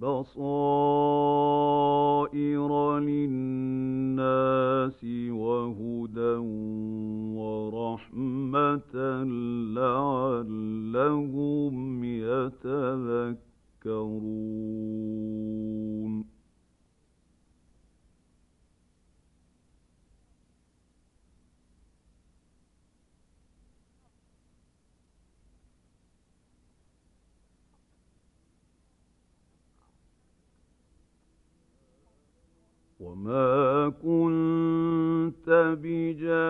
بصائر للناس وهدى ورحمة لعلهم يتذكرون. وما كنت بجانب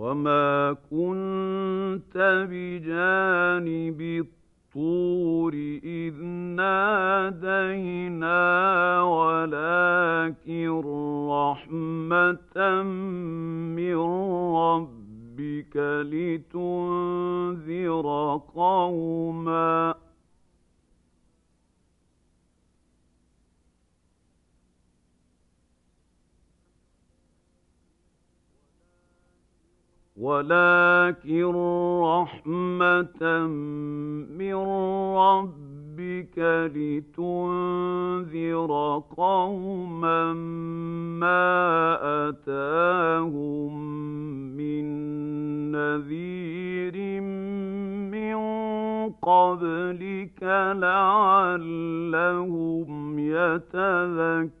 وما كنت بجانب الطور إذ نادينا ولكن رحمة من ربك لتنذر قوما ولكن رحمة من ربك لتنذر قوما ما أتاهم من نذير من قبلك لعلهم يتذكرون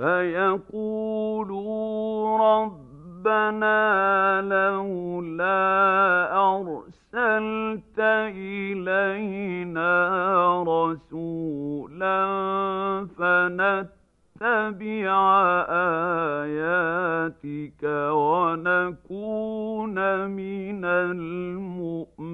فيقولوا ربنا لولا أرسلت إلينا رسولا فنتبع آياتك ونكون من المؤمنين.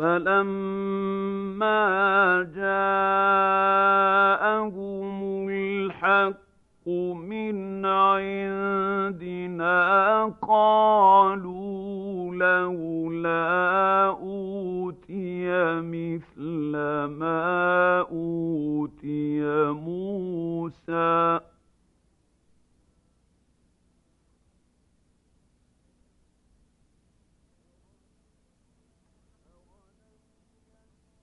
فلما جاءهم الحق من عندنا قالوا لولا أوتي مثل ما أوتي موسى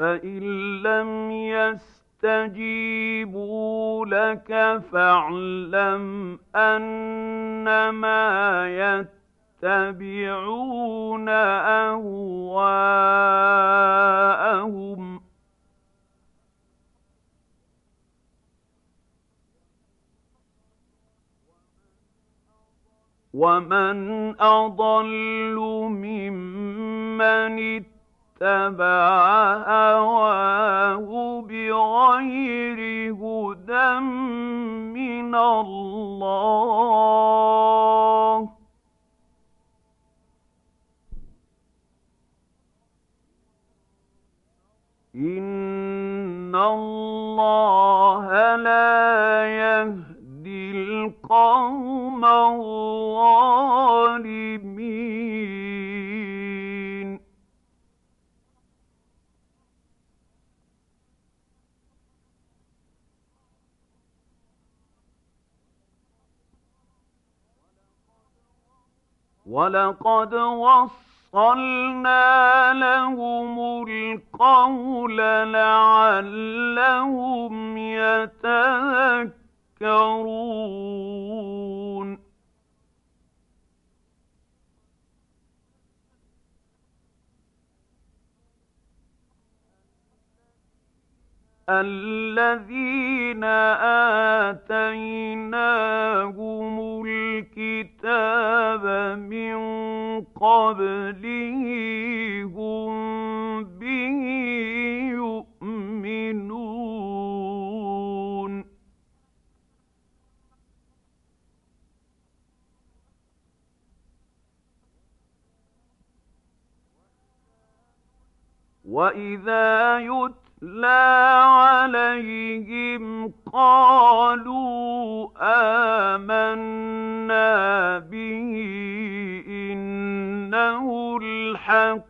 فإن لم يستجيبوا لك فاعلم أنما يتبعون أهواءهم ومن أضل ممن اتبع هواه بغير هدى من الله. إن الله لا يهدي القوم الظالمين. ولقد وصلنا لهم القول لعلهم يتذكرون الذين آتيناهم الكتاب من قبله هم به يؤمنون. وإذا يتلى يتلى عليهم قالوا آمنا به إنه الحق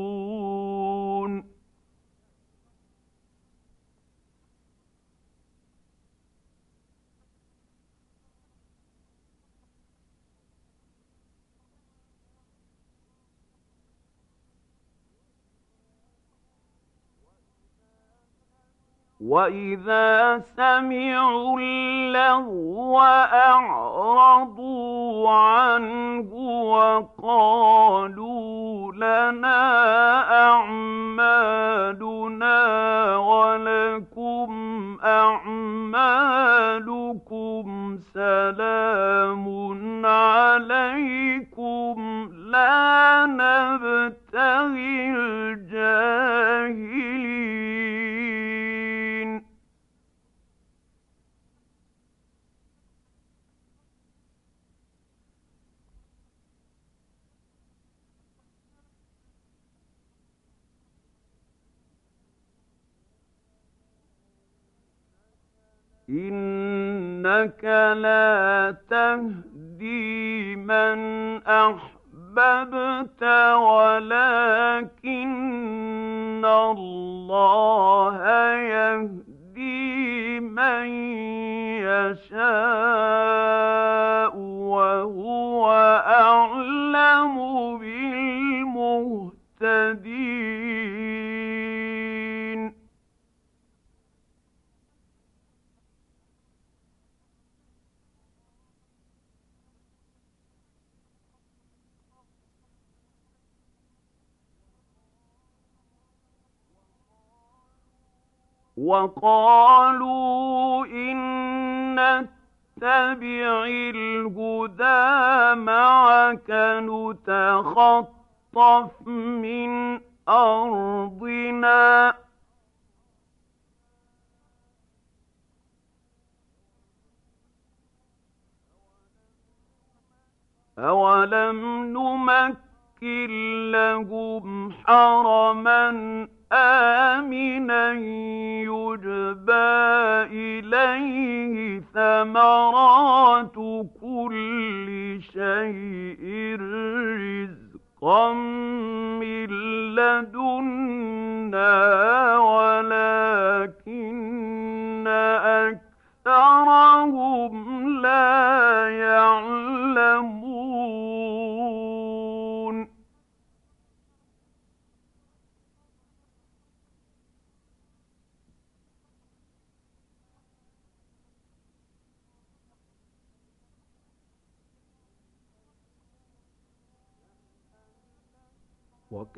وإذا سمعوا اللغو أعرضوا عنه وقالوا لنا أعمالنا ولكم أعمالكم سلام عليكم لا نبتغي الجاهلين إنك لا تهدي من أحببت ولكن الله يهدي من يشاء وقالوا إن نتبع الهدى معك نتخطف من أرضنا. أولم نمكن لهم حرما آمنا يجبى إليه ثمرات كل شيء رزقا من لدنا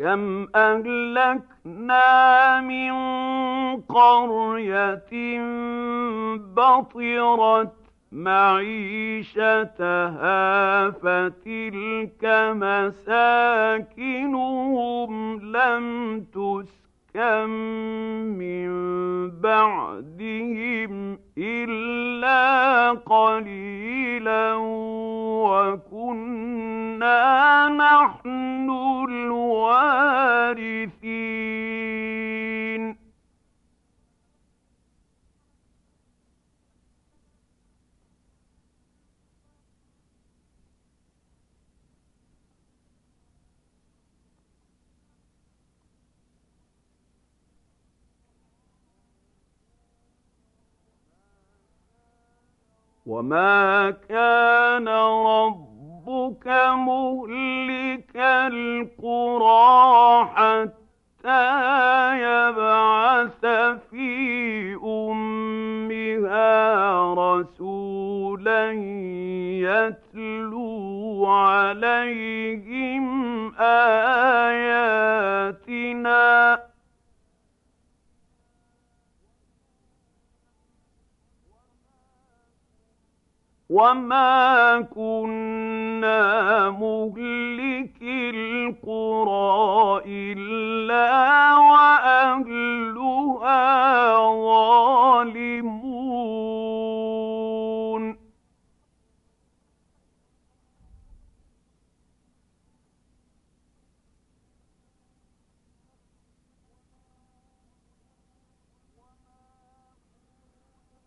وكم أهلكنا من قرية بطرت معيشتها فتلك مساكنهم لم تسكن من بعدهم إلا قليلا وكنا نحن الوارثين وما كان ربك مهلك القرى حتى يبعث في أمها رسولا يتلو عليهم آياتنا وما كنا مهلك القرى إلا وأهلها ظالمون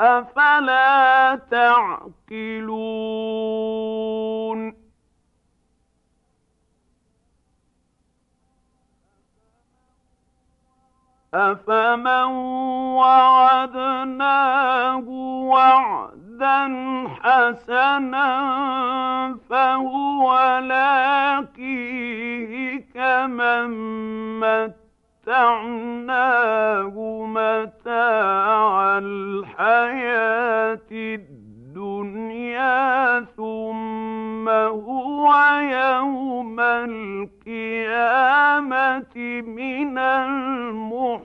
أفلا تعقلون؟ أفمن وعدناه وعدا حسنا فهو لاقيه كمن مت متعناه متاع الحياة الدنيا ثم هو يوم القيامة من المحضرين.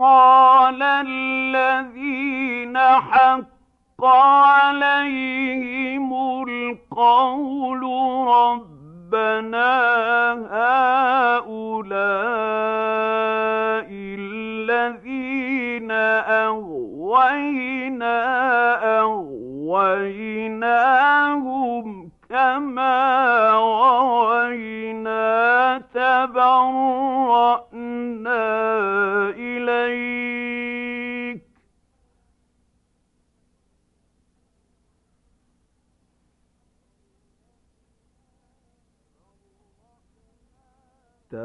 قال الذين حق عليهم القول ربنا هؤلاء الذين أغوينا أغويناهم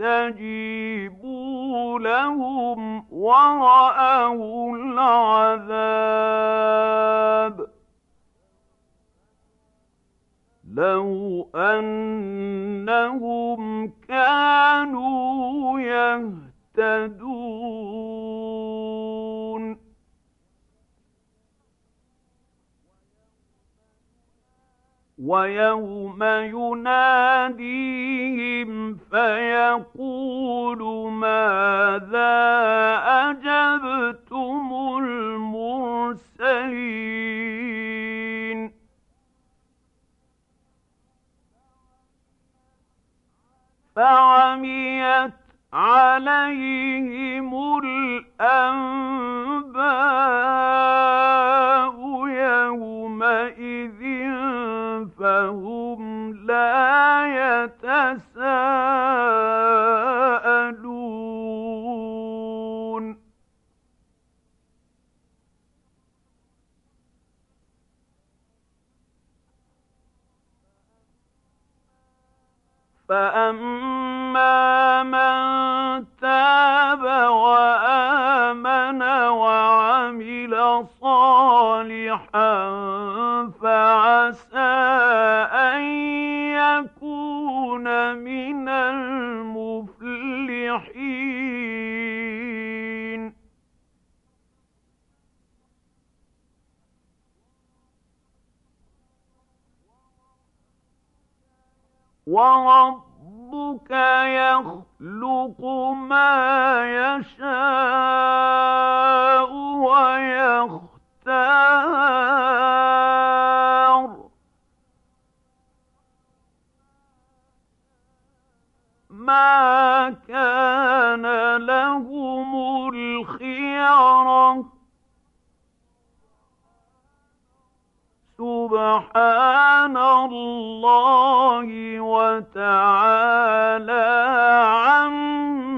يستجيبوا لهم ورأوا العذاب. لو أنهم كانوا يهتدون. ويوم يناديهم فيقول ماذا أجبتم المرسلين؟ فعميت عليهم الأنباء يومئذ فهم لا يتساءلون. فأما من تاب وآمن وعمل صالحا فعسى أن يكون من المفلحين. وربك يخلق ما يشاء ويختار ما كان لهم الخيره سبحان الله وتعالى عما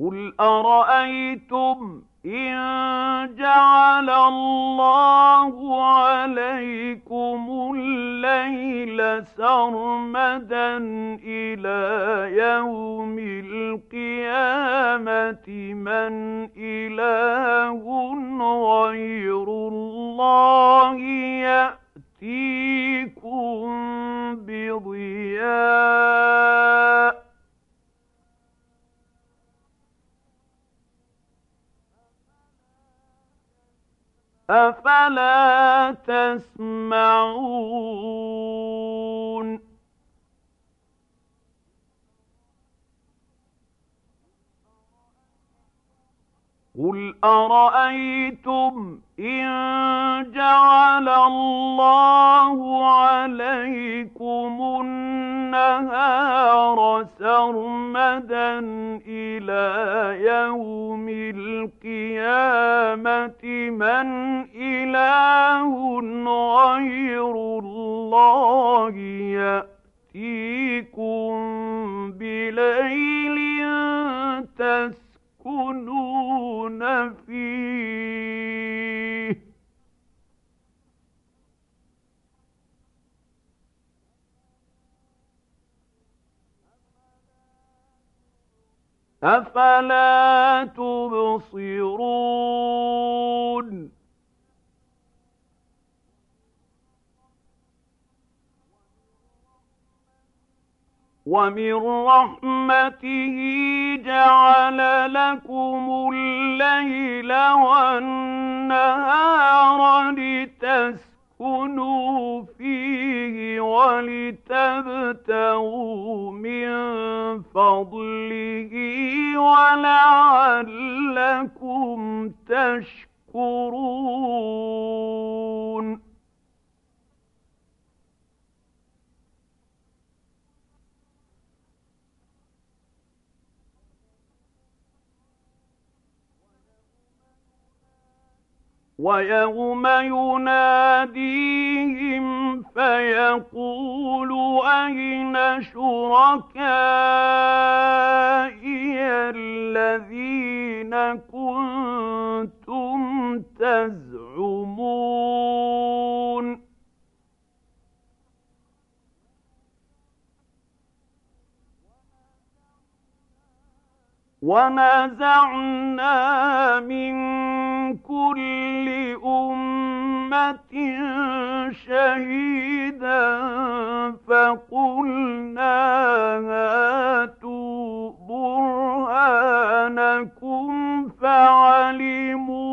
قل أرأيتم إن جعل الله عليكم الليل سرمدا إلى يوم القيامة من إله أفلا تبصرون؟ ومن رحمته جعل لكم الليل والنهار لتسكنوا فيه ولتبتغوا من فضله ولعلكم تشكرون ويوم يناديهم فيقول أين شركائي الذين كنتم تزعمون؟ ونزعنا من كل أمة شهيدا فقلنا هاتوا برهانكم فعلموا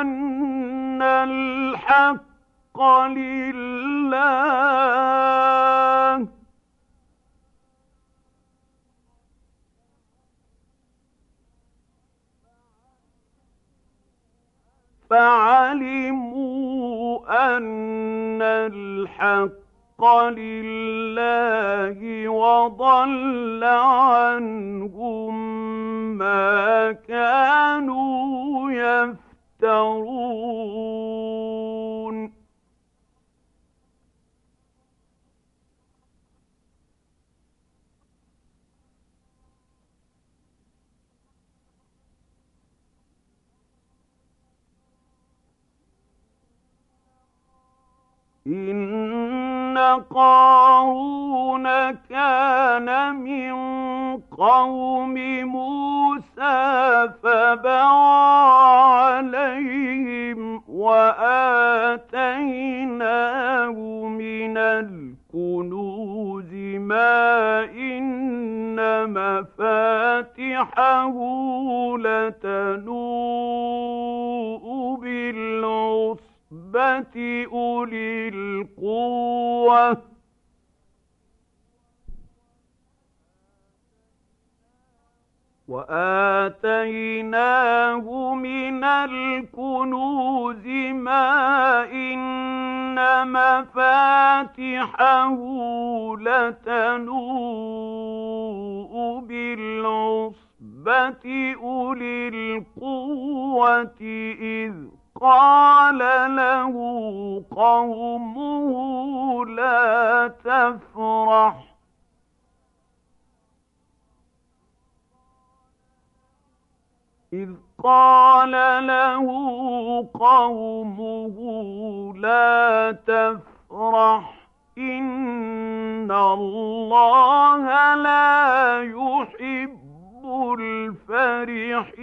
أن الحق لله. فعلموا أن الحق لله وضل عنهم ما كانوا يفترون. إن قارون كان من قوم موسى فبغى عليهم وآتيناه من الكنوز ما إن مفاتحه بالعصر أولي القوة. وآتيناه من الكنوز ما إن مفاتحه لتنوء بالعصبة أولي القوة إذ قال له قومه لا تفرح إذ قال له قومه لا تفرح إن الله لا يحب الفرحين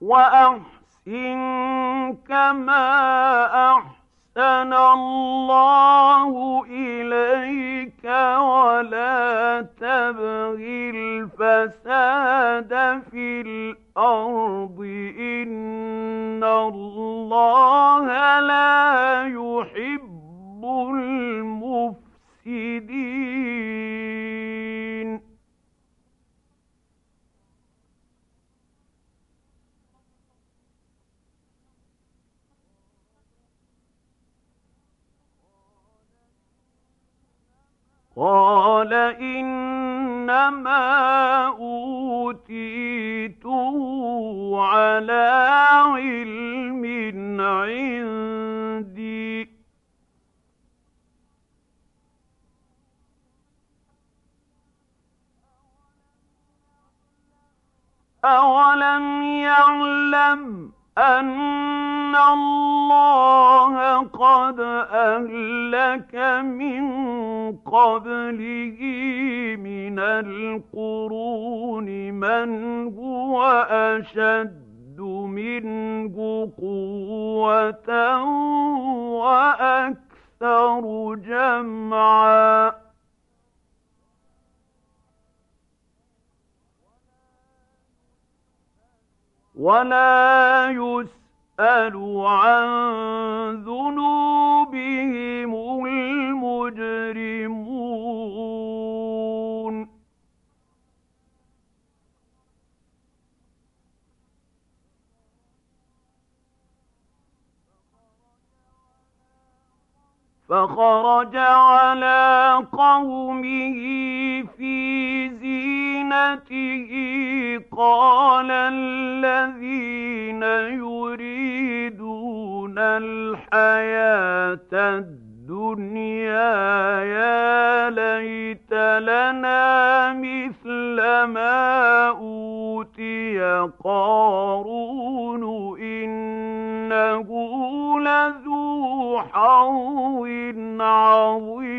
وأحسن كما أحسن الله إليك ولا تبغ الفساد في الأرض إن الله لا يحب قال إنما أوتيته على علم عندي. أولم يعلم أن الله قد أهلك من قبله من القرون من هو أشد منه قوة وأكثر جمعا. ولا يسأل عن ذنوبهم المجرمون. فخرج على قومه في زينته قال الذين يريدون الحياة الدنيا يا ليت لنا مثل ما أوتي قارون إنه لذو حظ عظيم.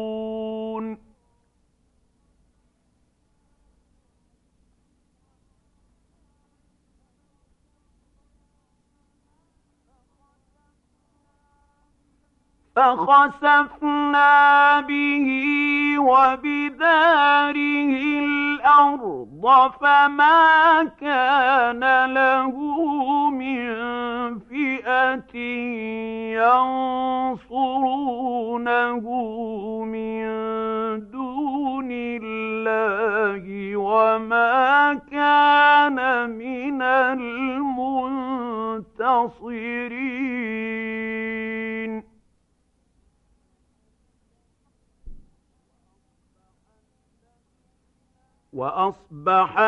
فخسفنا به وبداره الأرض فما كان له من فئة ينصرونه من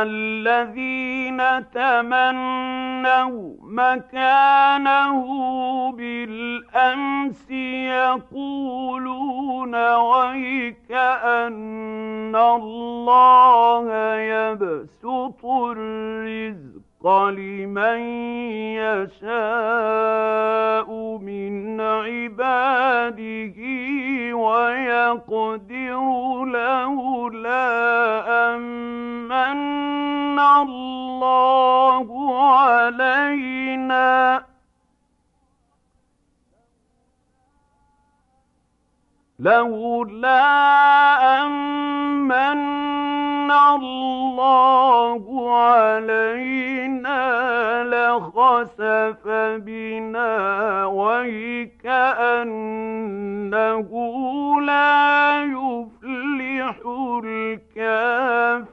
الذين تمنوا مكانه بالأمس يقولون ويك أن الله يبسط الرزق. لمن يشاء من عباده ويقدر لولا أمن الله علينا لولا أمن الله علينا لخسف بنا ويكأنه لا يفلح الكافرون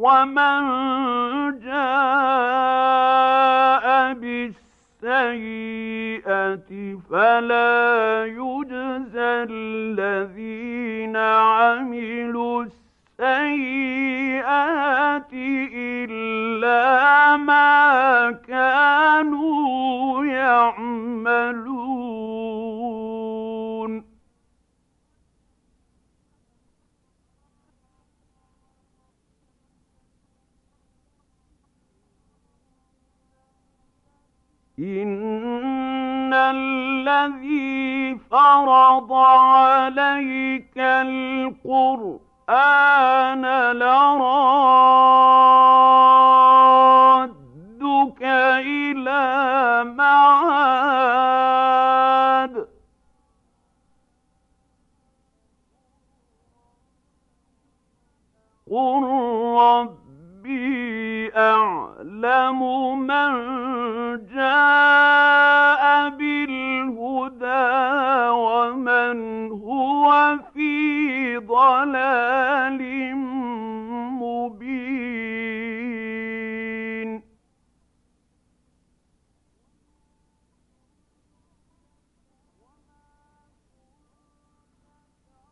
ومن جاء بالسيئة فلا يجزى الذين عملوا السيئات إلا ما كانوا يعملون إن الذي فرض عليك القرآن لرادك إلى معاد قل ربي أعلم من جاء بالهدى ومن هو في ضلال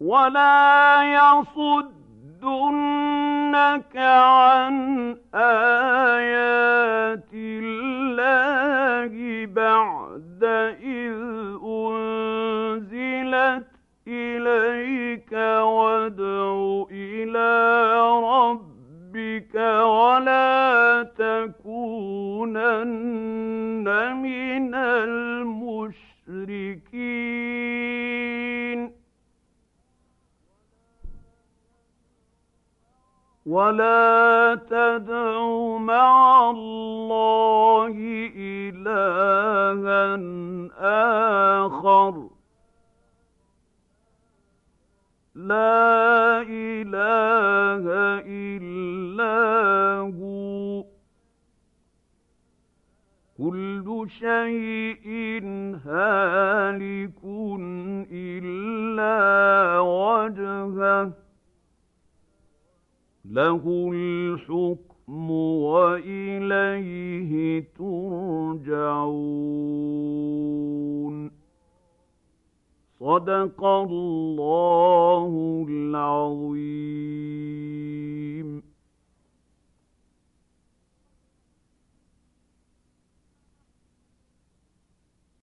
ولا يصدنك عن آيات الله بعد إذ أنزلت